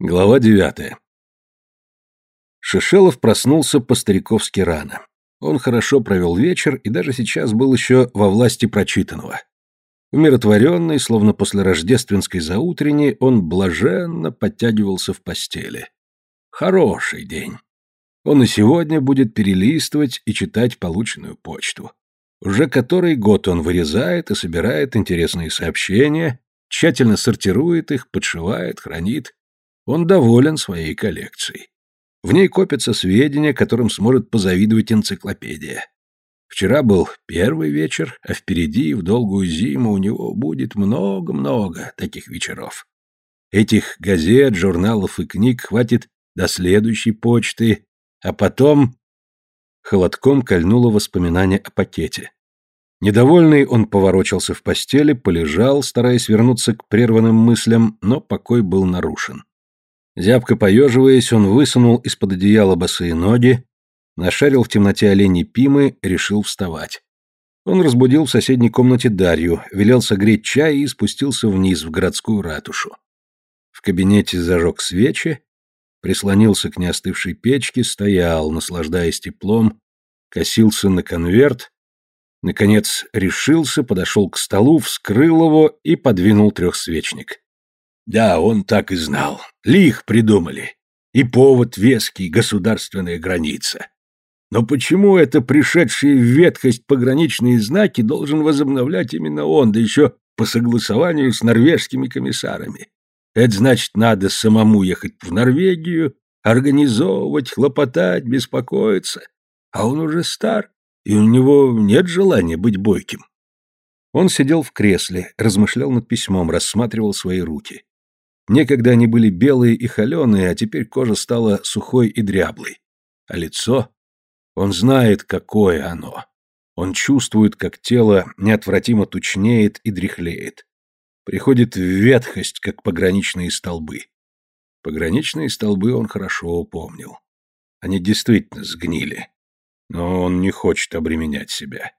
Глава девятая. Шишелов проснулся по-стариковски рано. Он хорошо провел вечер и даже сейчас был еще во власти прочитанного. Умиротворенный, словно после рождественской заутренней, он блаженно подтягивался в постели. Хороший день. Он и сегодня будет перелистывать и читать полученную почту. Уже который год он вырезает и собирает интересные сообщения, тщательно сортирует их, подшивает, хранит, он доволен своей коллекцией. В ней копятся сведения, которым сможет позавидовать энциклопедия. Вчера был первый вечер, а впереди в долгую зиму у него будет много-много таких вечеров. Этих газет, журналов и книг хватит до следующей почты, а потом... Холодком кольнуло воспоминание о пакете. Недовольный он поворочился в постели, полежал, стараясь вернуться к прерванным мыслям, но покой был нарушен. Зябко поеживаясь, он высунул из-под одеяла босые ноги, нашарил в темноте оленей пимы, решил вставать. Он разбудил в соседней комнате Дарью, велел согреть чай и спустился вниз в городскую ратушу. В кабинете зажег свечи, прислонился к неостывшей печке, стоял, наслаждаясь теплом, косился на конверт, наконец решился, подошел к столу, вскрыл его и подвинул трехсвечник. Да, он так и знал. Лих придумали. И повод веский, государственная граница. Но почему это пришедшие в ветхость пограничные знаки должен возобновлять именно он, да еще по согласованию с норвежскими комиссарами? Это значит, надо самому ехать в Норвегию, организовывать, хлопотать, беспокоиться. А он уже стар, и у него нет желания быть бойким. Он сидел в кресле, размышлял над письмом, рассматривал свои руки. Некогда они были белые и холеные, а теперь кожа стала сухой и дряблой. А лицо? Он знает, какое оно. Он чувствует, как тело неотвратимо тучнеет и дряхлеет. Приходит в ветхость, как пограничные столбы. Пограничные столбы он хорошо помнил. Они действительно сгнили. Но он не хочет обременять себя.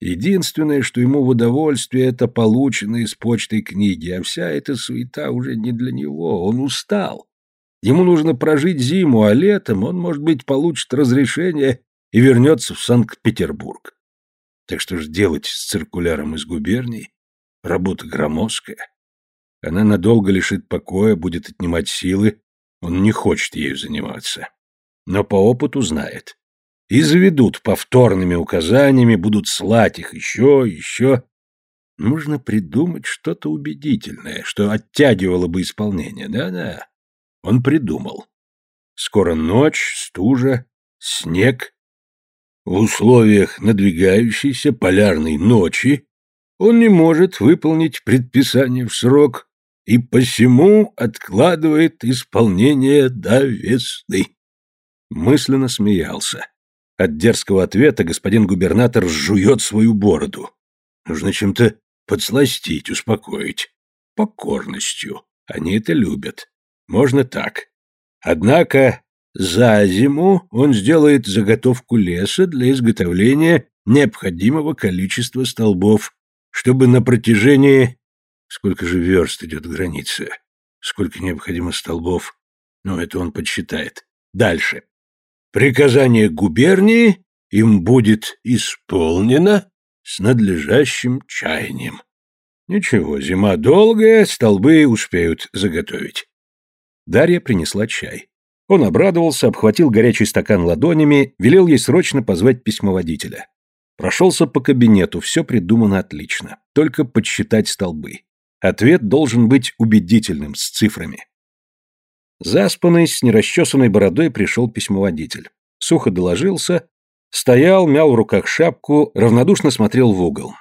Единственное, что ему в удовольствие, это полученные с почтой книги, а вся эта суета уже не для него, он устал. Ему нужно прожить зиму, а летом он, может быть, получит разрешение и вернется в Санкт-Петербург. Так что ж делать с циркуляром из губернии? Работа громоздкая. Она надолго лишит покоя, будет отнимать силы, он не хочет ею заниматься. Но по опыту знает и заведут повторными указаниями, будут слать их еще, еще. Нужно придумать что-то убедительное, что оттягивало бы исполнение. Да-да, он придумал. Скоро ночь, стужа, снег. В условиях надвигающейся полярной ночи он не может выполнить предписание в срок и посему откладывает исполнение до весны. Мысленно смеялся. От дерзкого ответа господин губернатор жует свою бороду. Нужно чем-то подсластить, успокоить. Покорностью. Они это любят. Можно так. Однако за зиму он сделает заготовку леса для изготовления необходимого количества столбов, чтобы на протяжении... Сколько же верст идет граница? Сколько необходимо столбов? Ну, это он подсчитает. Дальше. Приказание губернии им будет исполнено с надлежащим чаянием. Ничего, зима долгая, столбы успеют заготовить. Дарья принесла чай. Он обрадовался, обхватил горячий стакан ладонями, велел ей срочно позвать письмоводителя. Прошелся по кабинету, все придумано отлично. Только подсчитать столбы. Ответ должен быть убедительным, с цифрами. Заспанный, с нерасчесанной бородой пришел письмоводитель. Сухо доложился, стоял, мял в руках шапку, равнодушно смотрел в угол.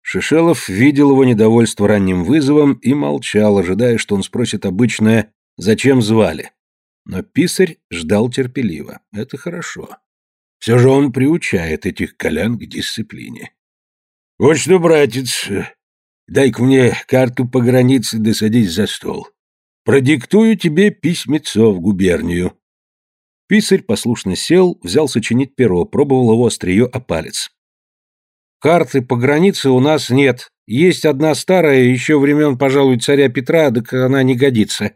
Шишелов видел его недовольство ранним вызовом и молчал, ожидая, что он спросит обычное «Зачем звали?». Но писарь ждал терпеливо. Это хорошо. Все же он приучает этих колян к дисциплине. «Вот что, братец, дай-ка мне карту по границе да садись за стол. Продиктую тебе письмецо в губернию». Писарь послушно сел, взял сочинить перо, пробовал его острие о палец. «Карты по границе у нас нет. Есть одна старая, еще времен, пожалуй, царя Петра, так она не годится».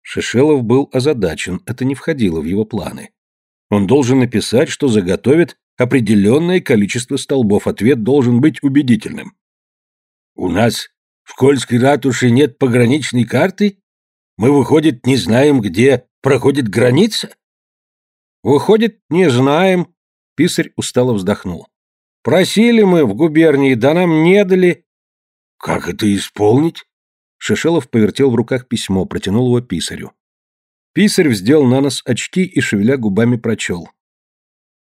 Шишелов был озадачен, это не входило в его планы. Он должен написать, что заготовит определенное количество столбов, ответ должен быть убедительным. «У нас в Кольской ратуше нет пограничной карты? Мы, выходит, не знаем, где проходит граница?» «Выходит, не знаем», — писарь устало вздохнул. «Просили мы в губернии, да нам не дали». «Как это исполнить?» Шишелов повертел в руках письмо, протянул его писарю. Писарь вздел на нос очки и, шевеля губами, прочел.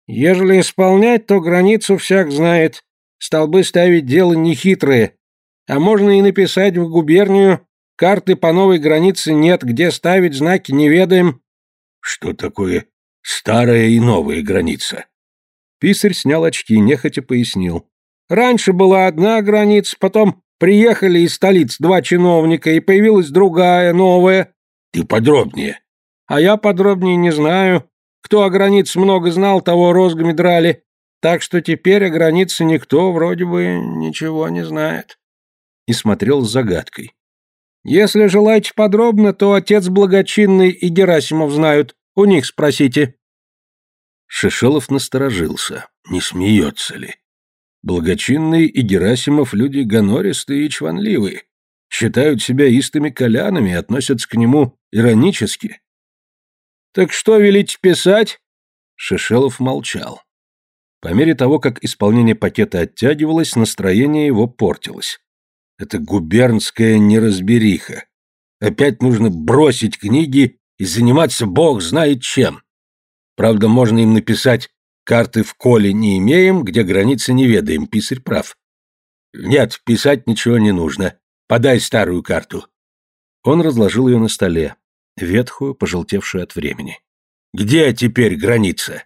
«Ежели исполнять, то границу всяк знает. Столбы ставить дело нехитрое. А можно и написать в губернию. Карты по новой границе нет, где ставить знаки не ведаем». «Что такое старая и новая граница?» Писарь снял очки, нехотя пояснил. «Раньше была одна граница, потом Приехали из столиц два чиновника, и появилась другая, новая. Ты подробнее. А я подробнее не знаю. Кто о границе много знал, того розгами драли. Так что теперь о границе никто вроде бы ничего не знает. И смотрел с загадкой. Если желаете подробно, то отец Благочинный и Герасимов знают. У них спросите. Шишелов насторожился. Не смеется ли? Благочинный и Герасимов люди гонористые и чванливые, считают себя истыми колянами и относятся к нему иронически. «Так что велить писать?» Шишелов молчал. По мере того, как исполнение пакета оттягивалось, настроение его портилось. Это губернская неразбериха. Опять нужно бросить книги и заниматься бог знает чем. Правда, можно им написать Карты в коле не имеем, где границы не ведаем, писарь прав. Нет, писать ничего не нужно. Подай старую карту. Он разложил ее на столе, ветхую, пожелтевшую от времени. Где теперь граница?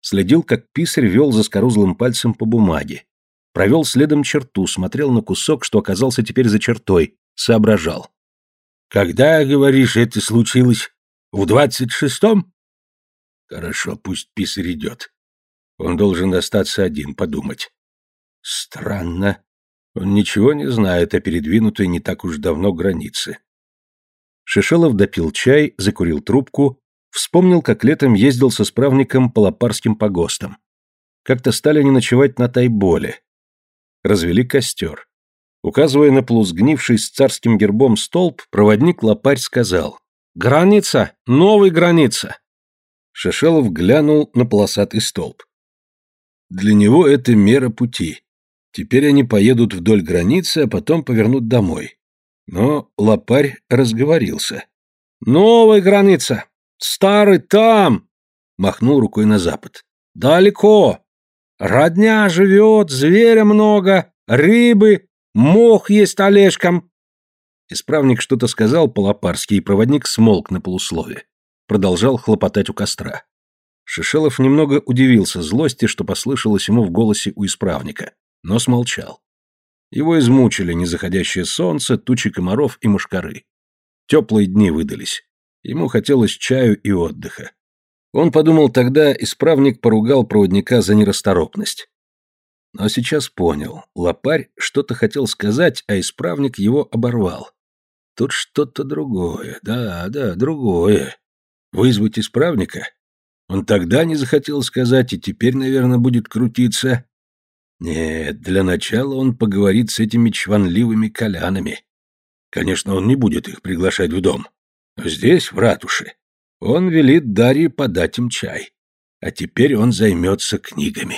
Следил, как писарь вел за скорузлым пальцем по бумаге. Провел следом черту, смотрел на кусок, что оказался теперь за чертой, соображал. «Когда, говоришь, это случилось? В двадцать шестом?» «Хорошо, пусть писарь идет. Он должен остаться один, подумать. Странно. Он ничего не знает о передвинутой не так уж давно границе. Шишелов допил чай, закурил трубку, вспомнил, как летом ездил со справником по лопарским погостам. Как-то стали они ночевать на Тайболе. Развели костер. Указывая на полусгнивший с царским гербом столб, проводник Лопарь сказал «Граница! Новая граница!» Шишелов глянул на полосатый столб. Для него это мера пути. Теперь они поедут вдоль границы, а потом повернут домой. Но лопарь разговорился. «Новая граница! Старый там!» Махнул рукой на запад. «Далеко! Родня живет, зверя много, рыбы, мох есть олежком!» Исправник что-то сказал по-лопарски, и проводник смолк на полуслове. Продолжал хлопотать у костра. Шишелов немного удивился злости, что послышалось ему в голосе у исправника, но смолчал. Его измучили незаходящее солнце, тучи комаров и мушкары. Теплые дни выдались. Ему хотелось чаю и отдыха. Он подумал тогда, исправник поругал проводника за нерасторопность. Но сейчас понял, лопарь что-то хотел сказать, а исправник его оборвал. Тут что-то другое, да, да, другое. Вызвать исправника? Он тогда не захотел сказать, и теперь, наверное, будет крутиться. Нет, для начала он поговорит с этими чванливыми колянами. Конечно, он не будет их приглашать в дом. Здесь, в ратуше, он велит Дарье подать им чай. А теперь он займется книгами.